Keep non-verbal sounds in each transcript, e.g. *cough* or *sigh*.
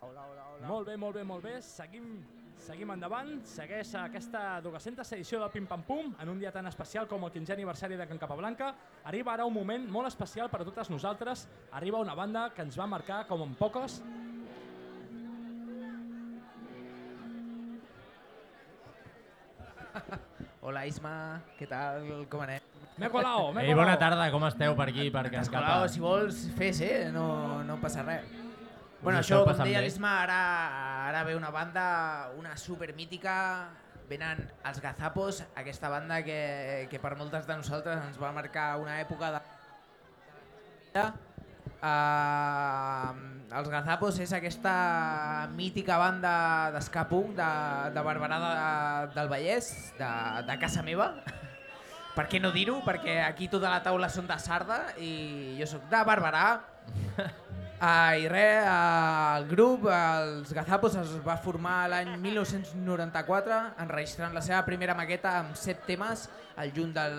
Hola, hola, hola. Molt bé, molt bé, molt bé. Seguim, seguim endavant. Segueix aquesta 200 edició de Pim Pam Pum en un dia tan especial com el 15è aniversari de Can Capablanca. Arriba ara un moment molt especial per a totes nosaltres. Arriba una banda que ens va marcar com en poques. *laughs* Hola Isma, què tal? Com anem? M'he colao, Ei, colao. bona tarda, com esteu per aquí, per Can si vols, fes, eh? No, no passa res. Bueno, això, com deia l'Isma, ara, ara ve una banda, una super mítica, venen els Gazapos, aquesta banda que, que per moltes de nosaltres ens va marcar una època de... Uh, els Gazapos és aquesta mítica banda d'esca punk de, de Barberà de, del Vallès, de, de casa meva. *laughs* Per què no dir-ho? Perquè aquí tota la taula són de Sarda i jo sóc de Barberà. *laughs* Uh, I res, el grup, els Gazapos, es va formar l'any 1994 enregistrant la seva primera maqueta amb set temes al juny del,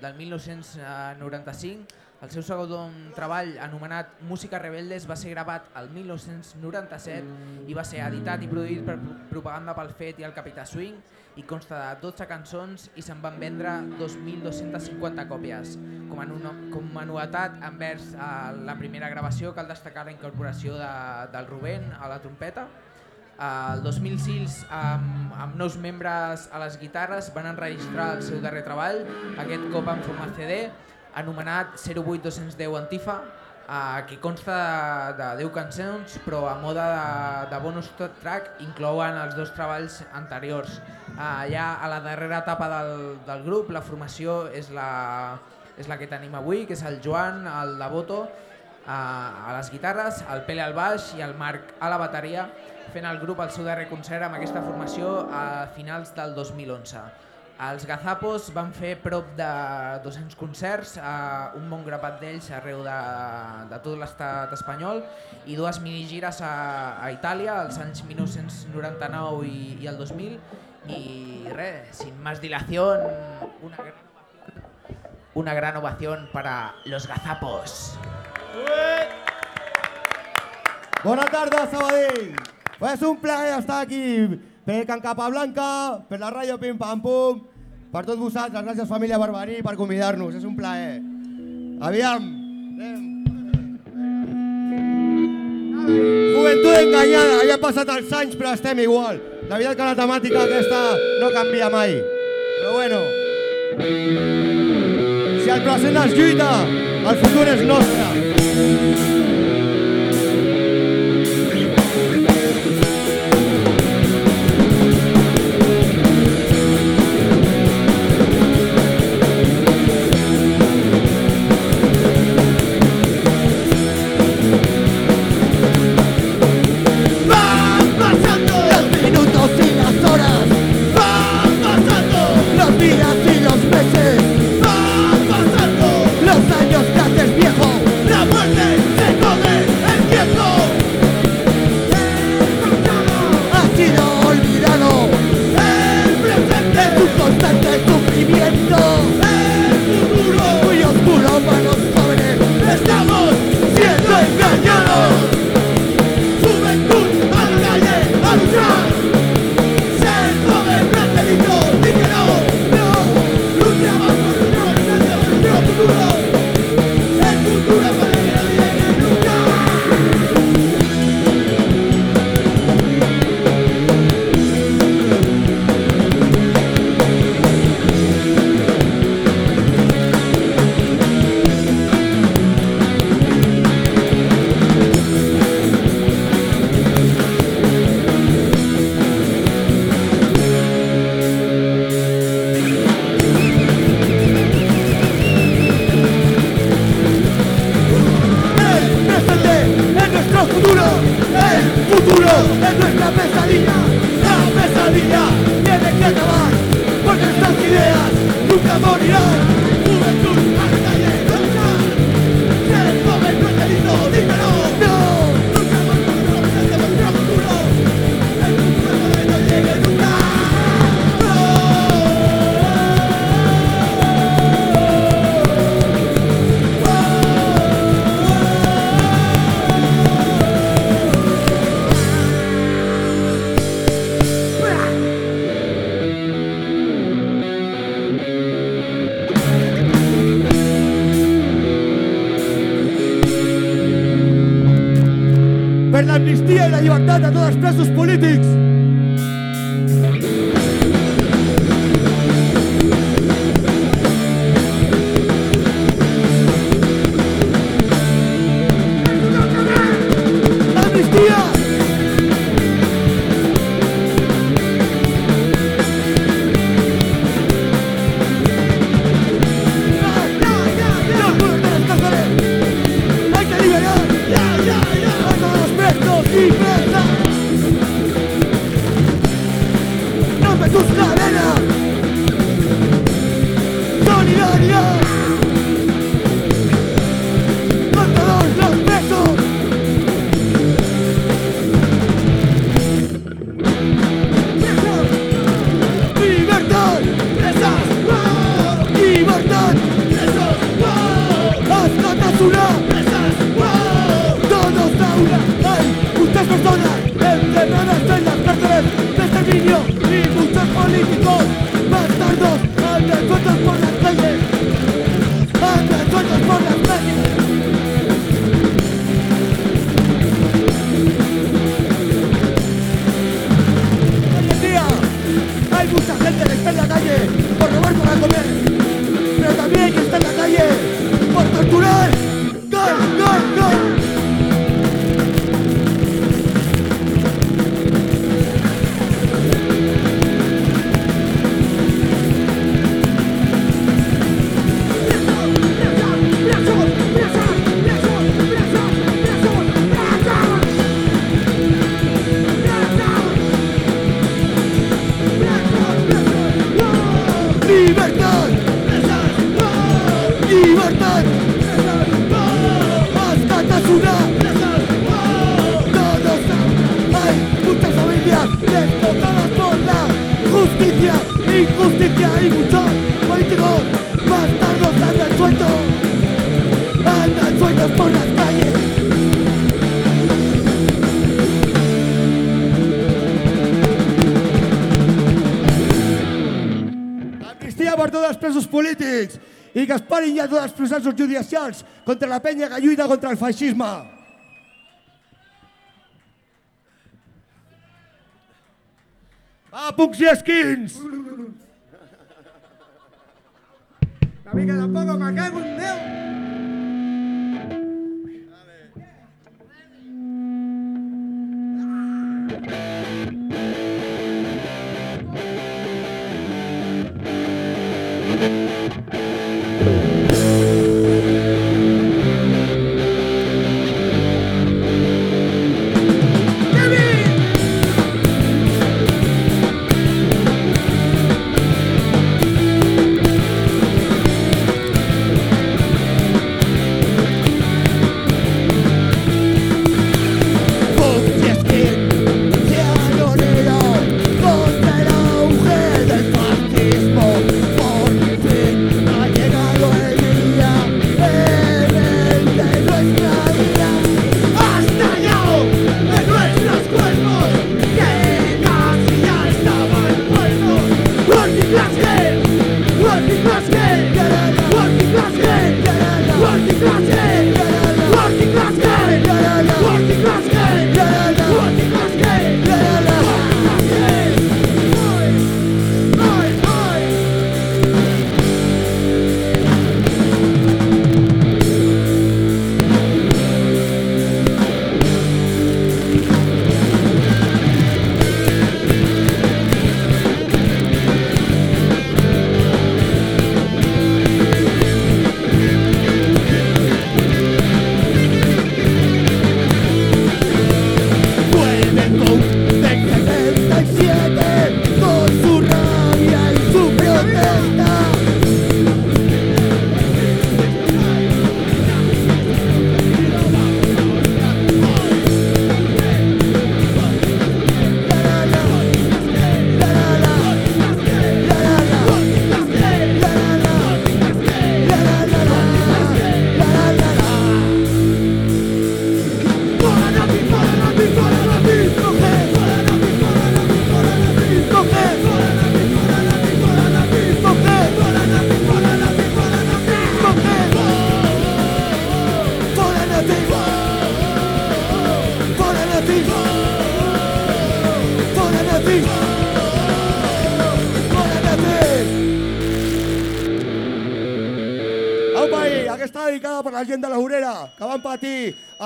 del 1995. El seu segon treball, anomenat Música Rebeldes, va ser gravat el 1997 i va ser editat i produït per Propaganda pel Fet i el Capità Swing i consta de 12 cançons i se'n van vendre 2.250 còpies. Com a, no, com a novetat, envers eh, la primera gravació, cal destacar la incorporació de, del Rubén a la trompeta. Eh, El 2006, amb, amb nous membres a les guitarres, van enregistrar el seu darrer treball, aquest cop en format CD, anomenat 08210 Antifa, eh, que consta de, de 10 cançons, però a moda de, de bonus track inclouen els dos treballs anteriors. Uh, ja a la darrera etapa del, del grup, la formació és la, és la que tenim avui, que és el Joan, el Devoto, uh, a les guitarres, el Pele al baix i el Marc a la bateria, fent el grup el seu darrer concert amb aquesta formació a finals del 2011. Els Gazapos van fer prop de 200 concerts, eh, un bon grapat d'ells arreu de, de tot l'estat espanyol i dues minigires a, a Itàlia els anys 1999 i, i el 2000 i res, sin más dilación, una gran, una gran ovación para los Gazapos. Bona tarda, Sabadell! Pues és un plaer estar aquí per Can Capablanca, per la ràdio Pim Pam Pum, per tots vosaltres, gràcies família Barberí per convidar-nos, és un plaer. Aviam! anem. Juventud enganyada, ja han passat els anys però estem igual. La veritat que la temàtica aquesta no canvia mai. Però bueno, si el present es lluita, el futur és nostre. verdaderos presos políticos. polítics i que es parin ja tots els processos judicials contra la penya que lluita contra el feixisme. Va, pucs i esquins! Una mica de poc, me cago en Déu!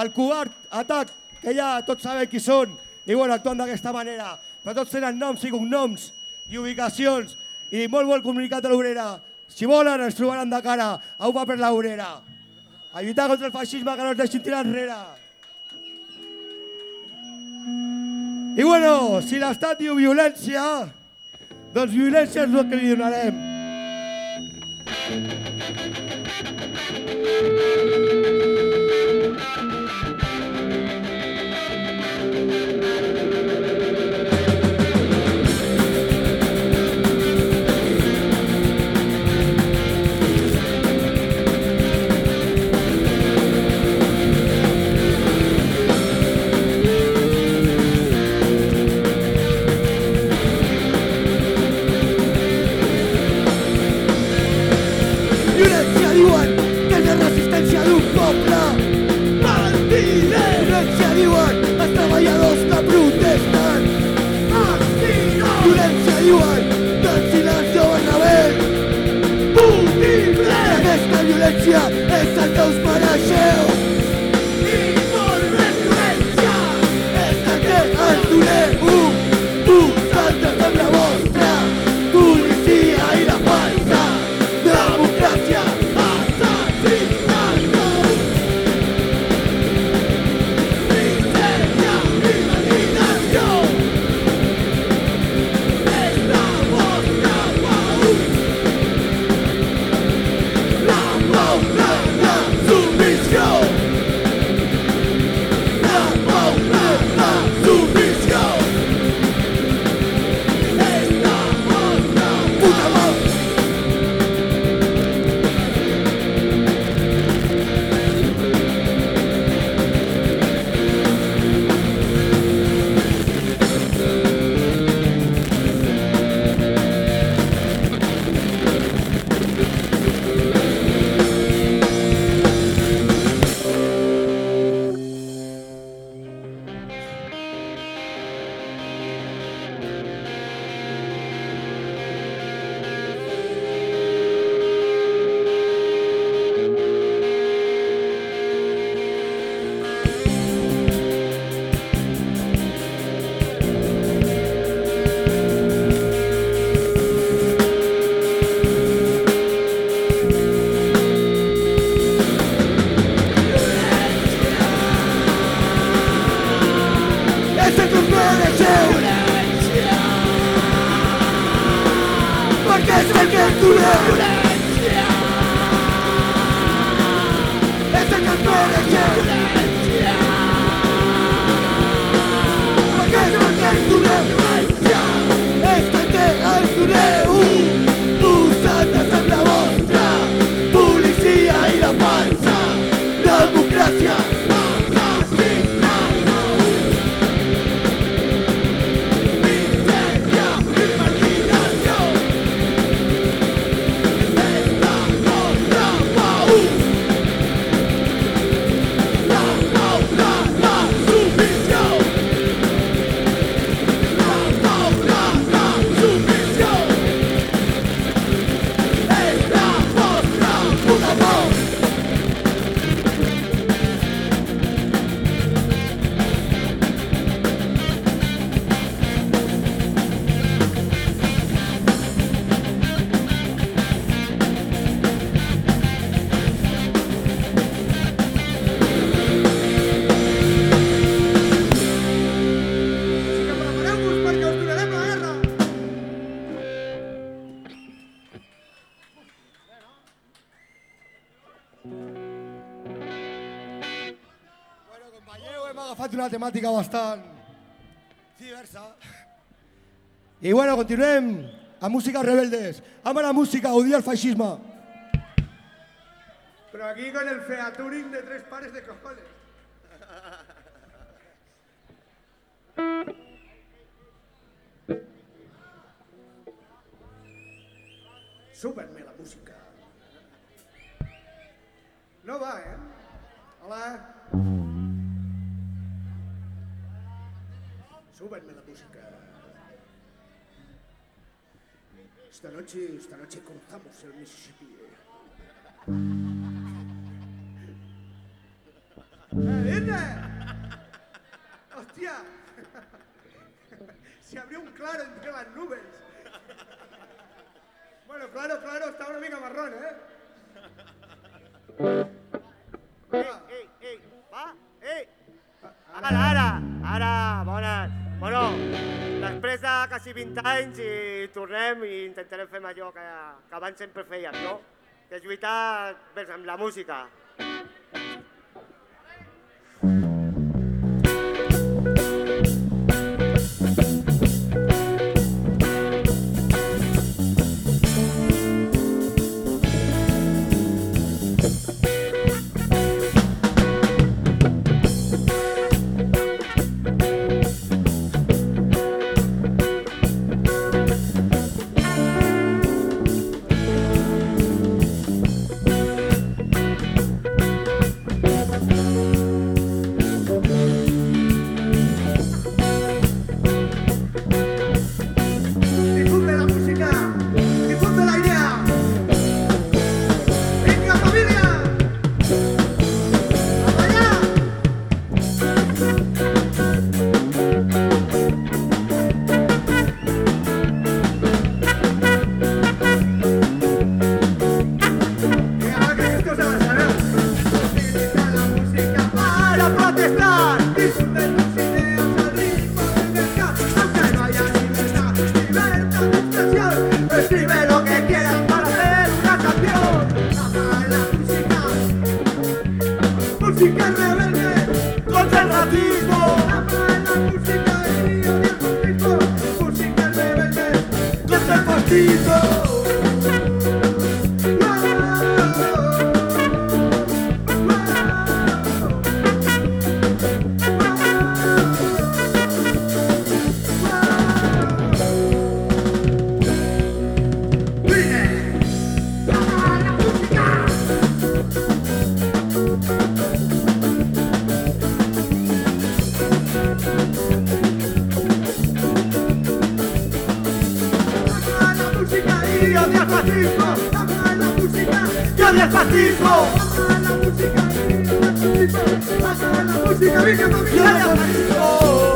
El covard atac, que ja tots sabem qui són, i bueno, actuen d'aquesta manera. Però tots tenen noms i cognoms i ubicacions, i molt bon comunicat de l'Obrera. Si volen, ens trobaran de cara a un paper l'Obrera. A lluitar contra el feixisme que no ens deixin tirar enrere. I bueno, si l'estat diu violència, doncs violència és el que li donarem. Violència Bueno, com veieu, hem agafat una temàtica bastant diversa. I bueno, continuem amb música rebeldes. Ama la música, odia el feixisme. Pero aquí con el featuring de tres pares de cojones. No va, ¿eh? Hola. Súbanme la música. Esta noche, esta noche cruzamos el Mississippi. ¿eh? ¡Elena! ¡Hostia! Se abrió un claro entre las nubes. Bueno, claro, claro, está una mica marrón, ¿eh? Va! Ara, ara, ara, bones. Bueno, després de quasi 20 anys i tornem i intentarem fer allò que, que abans sempre fèiem, no? Que és lluitar doncs, amb la música. Música y odia el fascismo.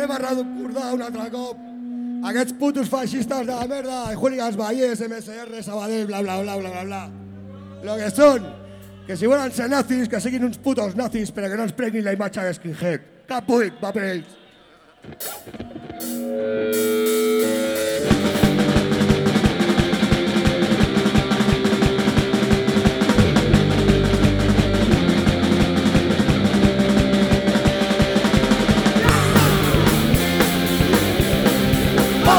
Anem a recordar un altre cop aquests putos feixistes de la merda, hooligans Vallès, MSR, Sabadell, bla, bla, bla, bla, bla, bla. Lo que són, que si volen ser nazis, que siguin uns putos nazis, però que no ens prenguin la imatge de skinhead. Cap buit, va per ells.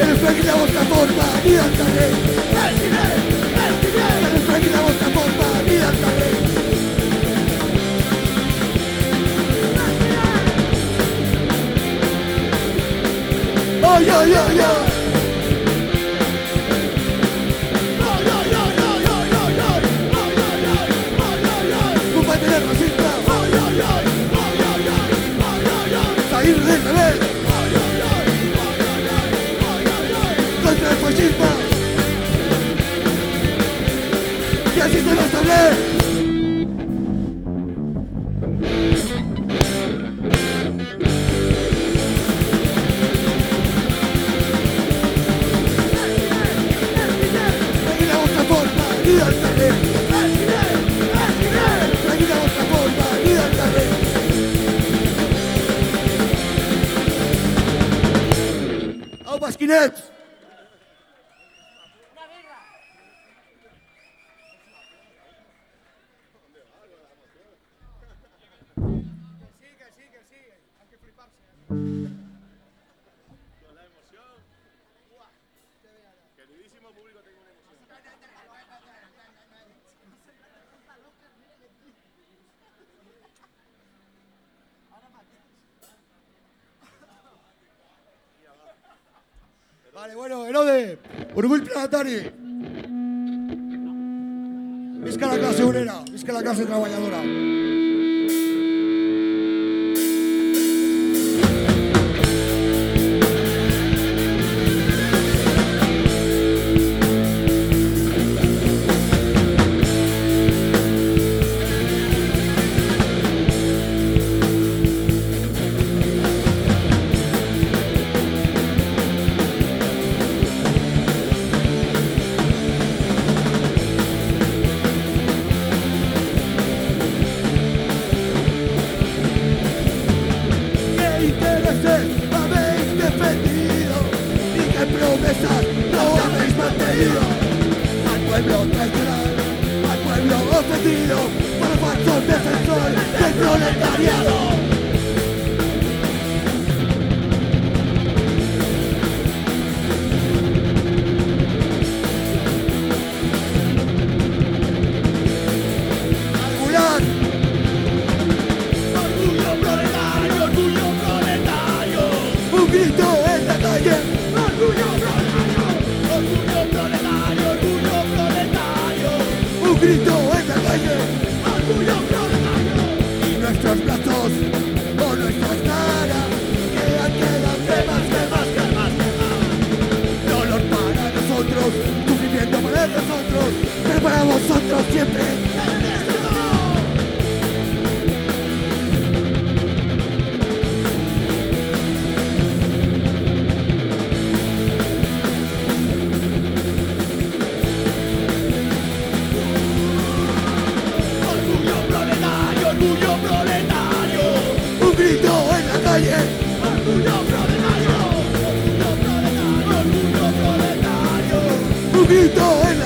Perfecta votaforma, y andaré. Vale, bueno, Herode, orgull planetari. Visca la clase obrera, visca la clase trabajadora.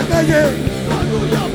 感谢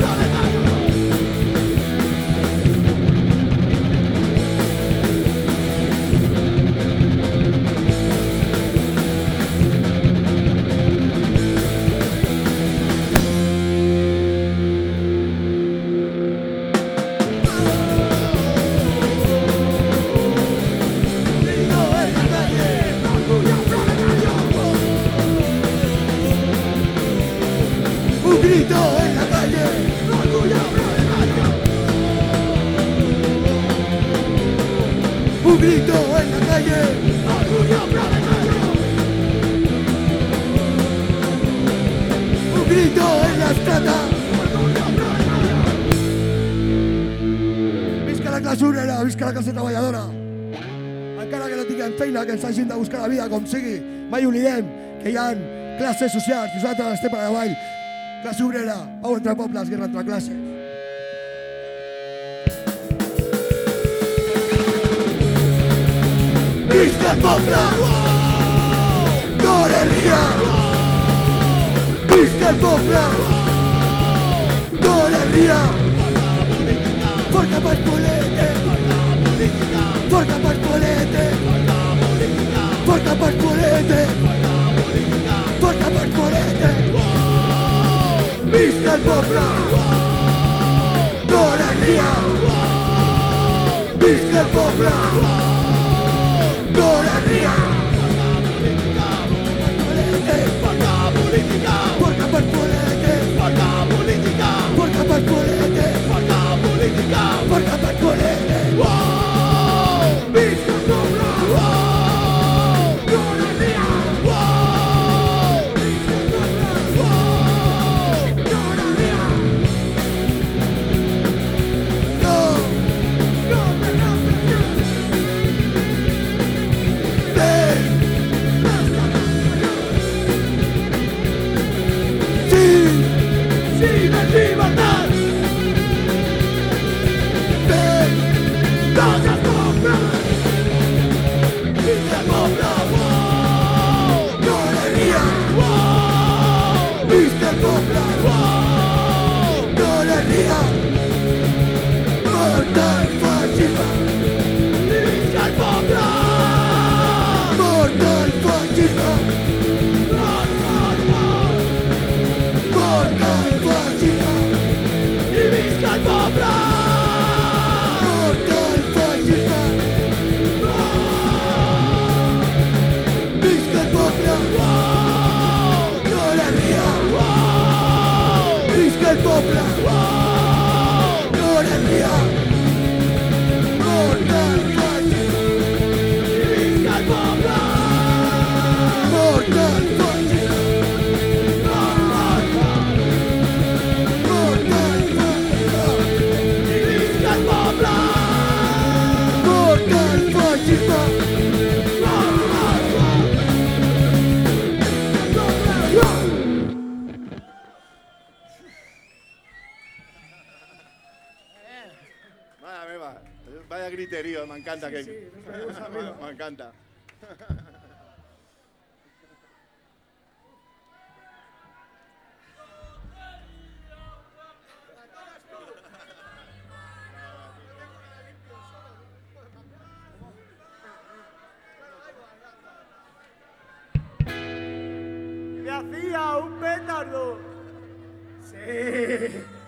clase treballadora. Encara que no en feina, que ens hagin de buscar la vida consigue, sigui, mai oblidem que hi ha classes socials, nosaltres estem per davall, classe obrera, pau entre pobles, guerra entre classes. ¡Vista el poble! ¡Wow! ¡Vista el poble! ¡Wow! ¡No ¡Fuerte para el Porca parcolete. Porca parcolete. Porca parcolete. Mister Bobra. Non è mia Mister Bobra. amigos, me encanta. Sí, que... sí, *laughs* nos me hacía un pétardo. Sí.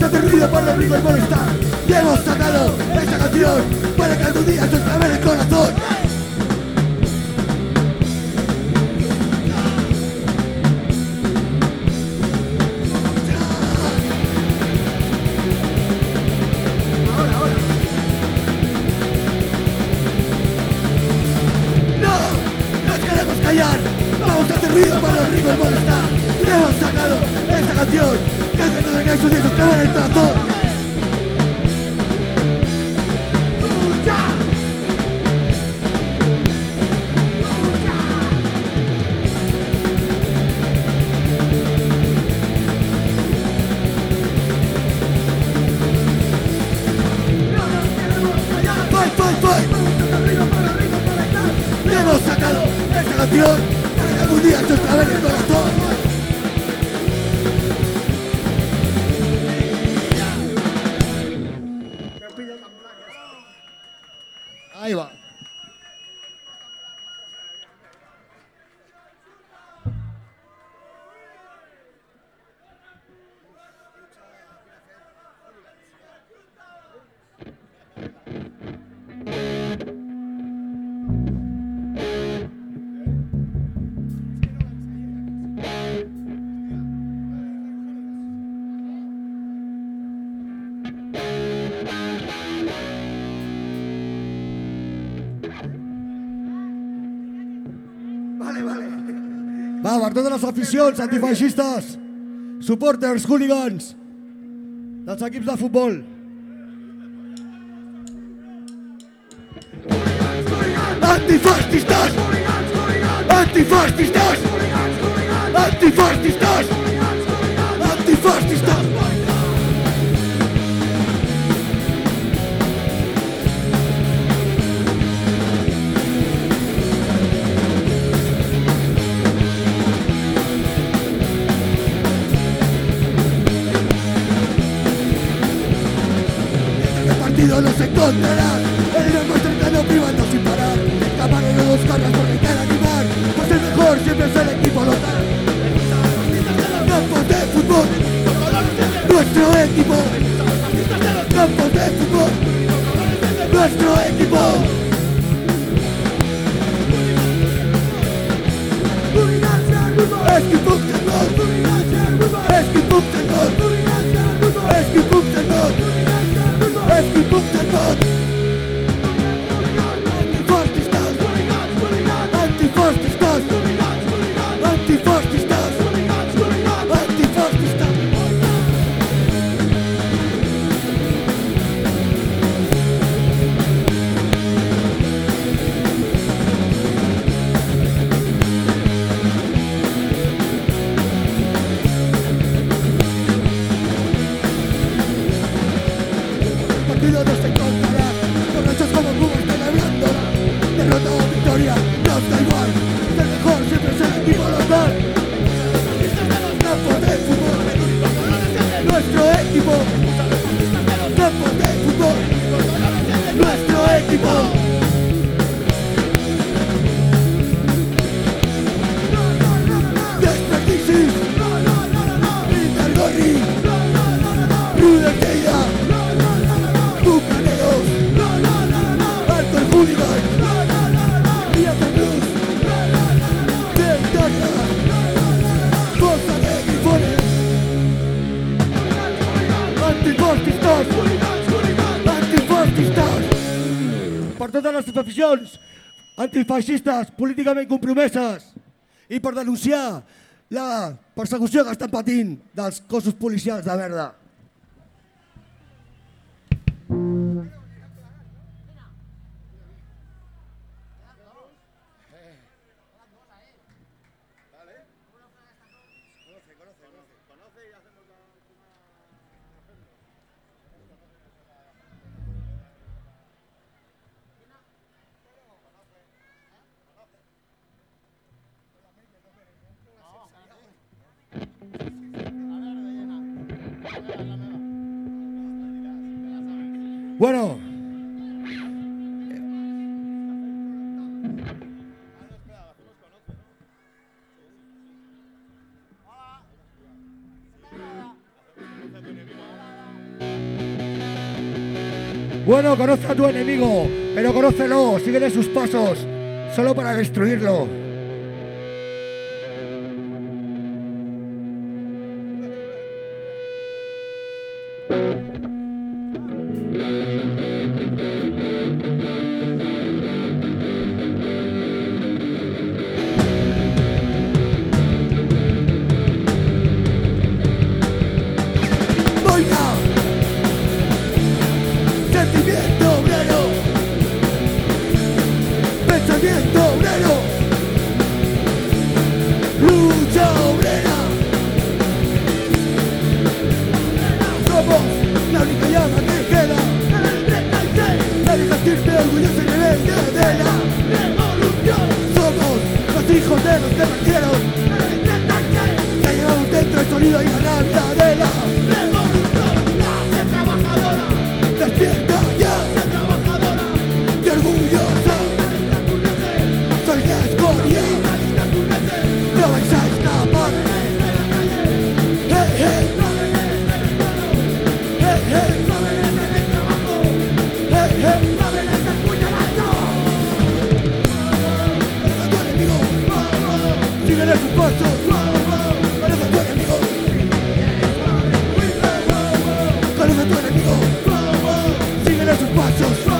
Hacer ruido por los ricos molestar Y hemos sacado esta canción Para que algún día se en el corazón Va, per totes les aficions antifeixistes, supporters, hooligans, dels equips de futbol. Antifascistas. Antifascistas. Antifascistas. El partido no se encontrará En el más cercano privando sin parar. Escapar de dos cargas por gritar animar Pues el mejor siempre es el equipo local Campos de fútbol. Nuestro equipo. Campos de fútbol. Nuestro equipo. Eskipunktenot Eskipunktenot Eskipunktenot People did not aficions antifeixistes políticament compromeses i per denunciar la persecució que estan patint dels cossos policials de Verda. Bueno, conoce a tu enemigo, pero conócelo, sigue sus pasos, solo para destruirlo. But you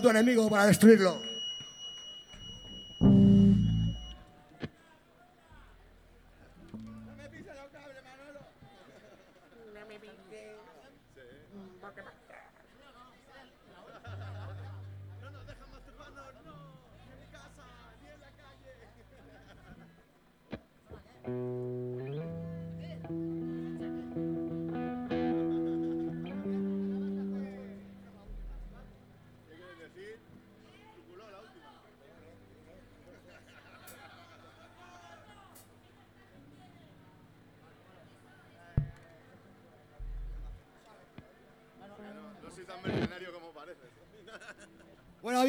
tu enemigo para destruirlo.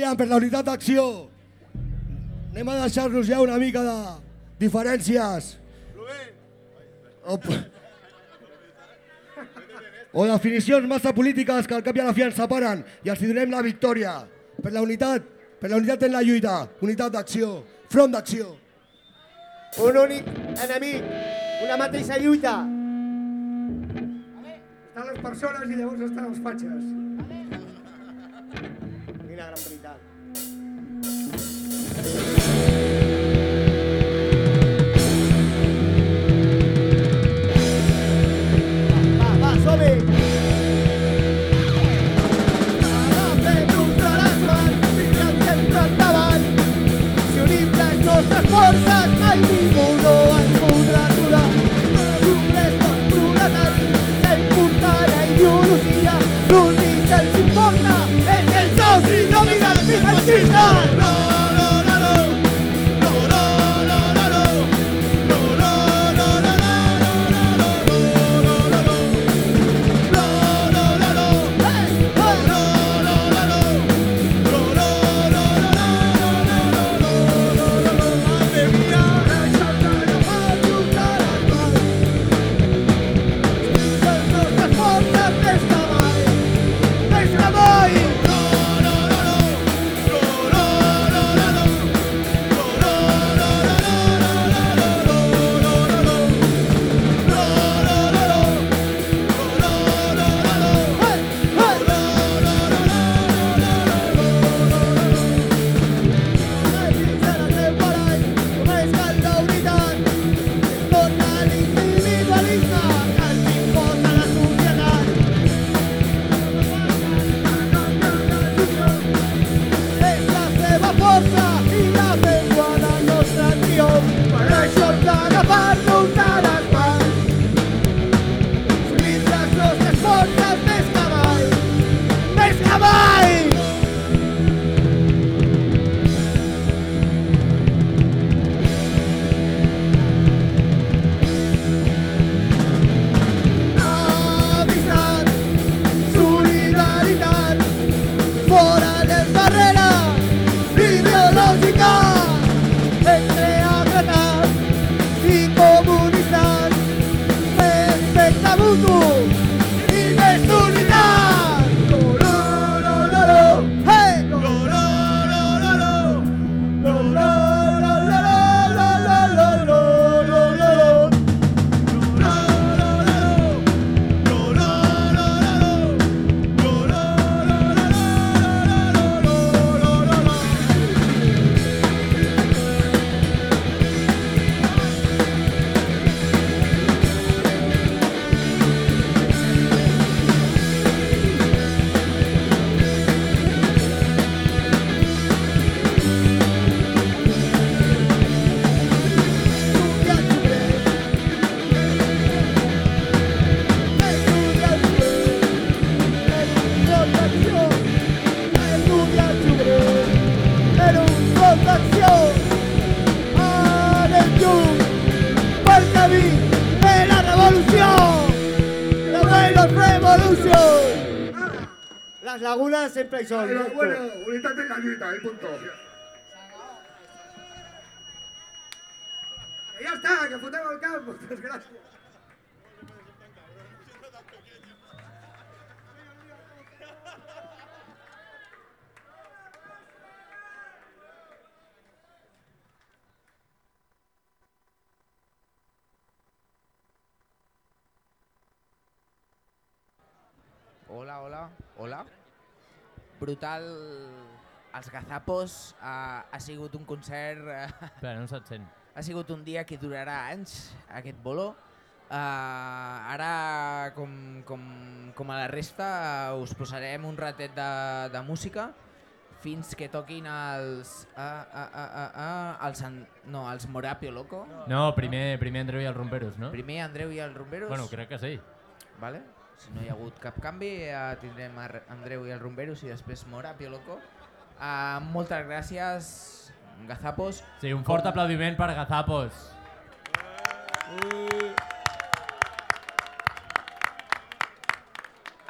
aviam, per la unitat d'acció. Anem a deixar-nos ja una mica de diferències. O, o definicions massa polítiques que al cap i a la fi ens separen i els donem la victòria. Per la unitat, per la unitat en la lluita, unitat d'acció, front d'acció. Un únic enemic, una mateixa lluita. Estan les persones i llavors estan els fatxes. Quina gran pel·lícula. Lagunas siempre hay sol. Bueno, unitat de cañita, y punto. Que ya está, que fotem el camp, moltes *laughs* gràcies. Hola, hola, hola. Brutal. Els Gazapos ha, ha sigut un concert... eh, *laughs* Espera, no se't sent. ha sigut un dia que durarà anys, aquest bolo. Uh, ara, com, com, com a la resta, uh, us posarem un ratet de, de música fins que toquin els... Uh, uh, uh, uh, uh, els an, no, els Morapio Loco. No, primer, primer Andreu i el Romperos, no? Primer Andreu i els Rumberos. Bueno, crec que sí. Vale? Si no hi ha hagut cap canvi, uh, tindrem a Re- Andreu i el Rumberos i després Morapio Loco. Uh, moltes gràcies, Gazapos. Sí, un fort aplaudiment per Gazapos.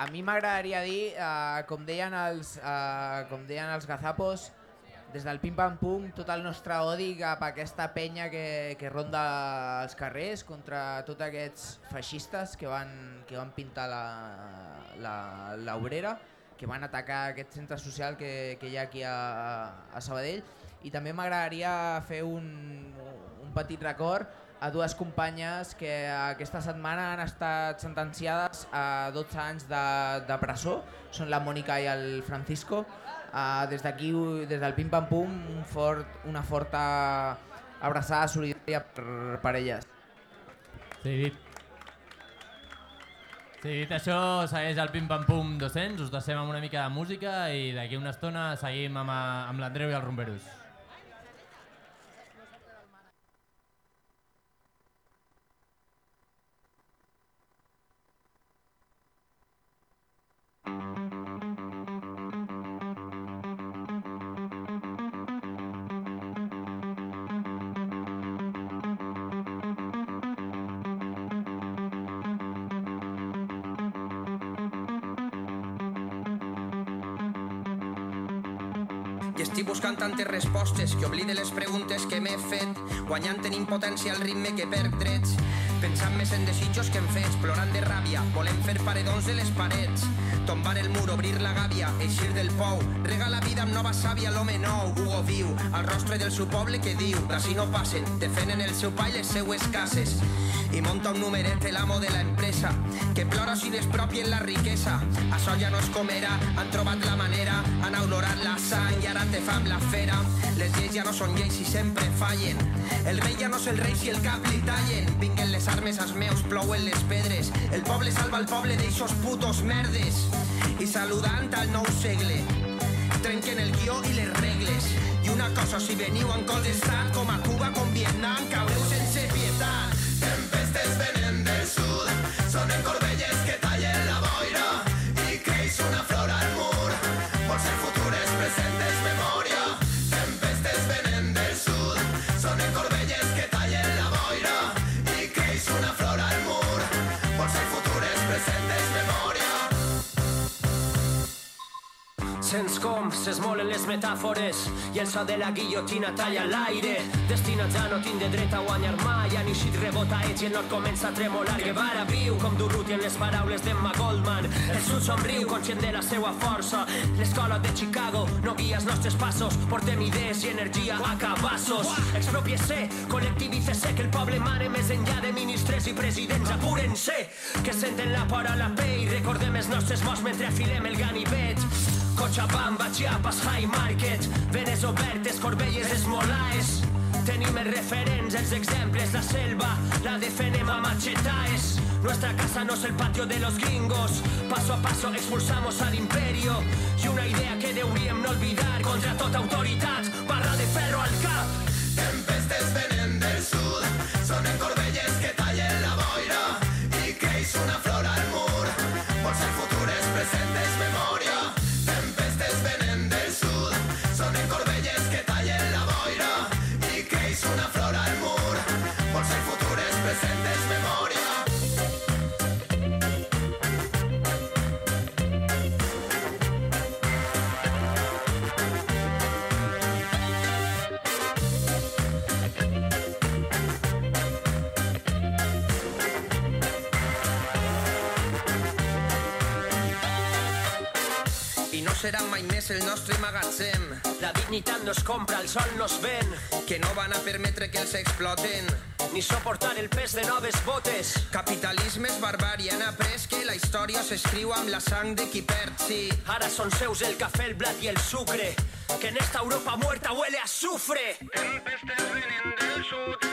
A mi m'agradaria dir, uh, com, deien els, uh, com deien els gazapos, des del pim-pam-pum, tot el nostre odi cap a aquesta penya que, que ronda els carrers contra tots aquests feixistes que van, que van pintar l'obrera, que van atacar aquest centre social que, que hi ha aquí a, a Sabadell. I també m'agradaria fer un, un petit record a dues companyes que aquesta setmana han estat sentenciades a 12 anys de, de presó. Són la Mònica i el Francisco. Uh, des d'aquí, des del Pim Pam Pum, un fort, una forta abraçada solidària per, per elles. Sí, dit. Sí, dit això, segueix el Pim Pam Pum 200, us deixem amb una mica de música i d'aquí una estona seguim amb, eh, amb l'Andreu i el Rumberos. Tantes respostes que oblide les preguntes que m'he fet, guanyant en impotència el ritme que perd drets, pensant més en desitjos que en fets, plorant de ràbia, volem fer paredons de les parets, tombar el mur, obrir la gàbia, eixir del pou, regar la vida amb nova sàvia, l'home nou, Hugo viu, al rostre del seu poble que diu, d'ací no passen, defenen el seu pa i les seues cases, i monta un numeret l'amo de la empresa que plora si despropien la riquesa. Això ja no es comerà han trobat la manera han olorat la sang i ara te fam la fera. Les lleis ja no són lleis i sempre fallen. El rei ja no és el rei si el cap li tallen. Vinguen les armes als meus plouen les pedres el poble salva el poble d'eixos putos merdes. I saludant al nou segle. Trenquen el guió i les regles. I una cosa si veniu en cos d'estat com com s'esmolen les metàfores i el so de la guillotina talla l'aire. Destinats a no tindre dret a guanyar mai. Han eixit rebotaets i el nord comença a tremolar. Guevara viu com Durruti en les paraules d'Emma Goldman. El sud somriu, conscient de la seva força. L'escola de Chicago no guia els nostres passos. Portem idees i energia a cabassos. Expropiese, col·lectivícese, que el poble mare més enllà de ministres i presidents. Apuren-se, que senten la por a la pell. Recordem els nostres morts mentre afilem el ganivet. Cochabamba, Chiapas, High Market, venes obertes, Corbelles, Esmolaes. Tenim els la selva, la defenem a machetaes. Nuestra casa no es el patio de los gringos. Paso a paso expulsamos al imperio. Y una idea que deuríem no olvidar contra tota autoritat, barra de ferro al cap. Serà mai més el nostre magatzem. La dignitat no es compra, el sol no es ven, Que no van a permetre que els exploten. ni soportar el pes de noves botes. Capitalisme és barbària, han après que la història s'escriu amb la sang de qui perd, sí. Ahora son seus el café, el blat y el sucre, que en esta Europa muerta huele a azufre. Tempestes venen del sud,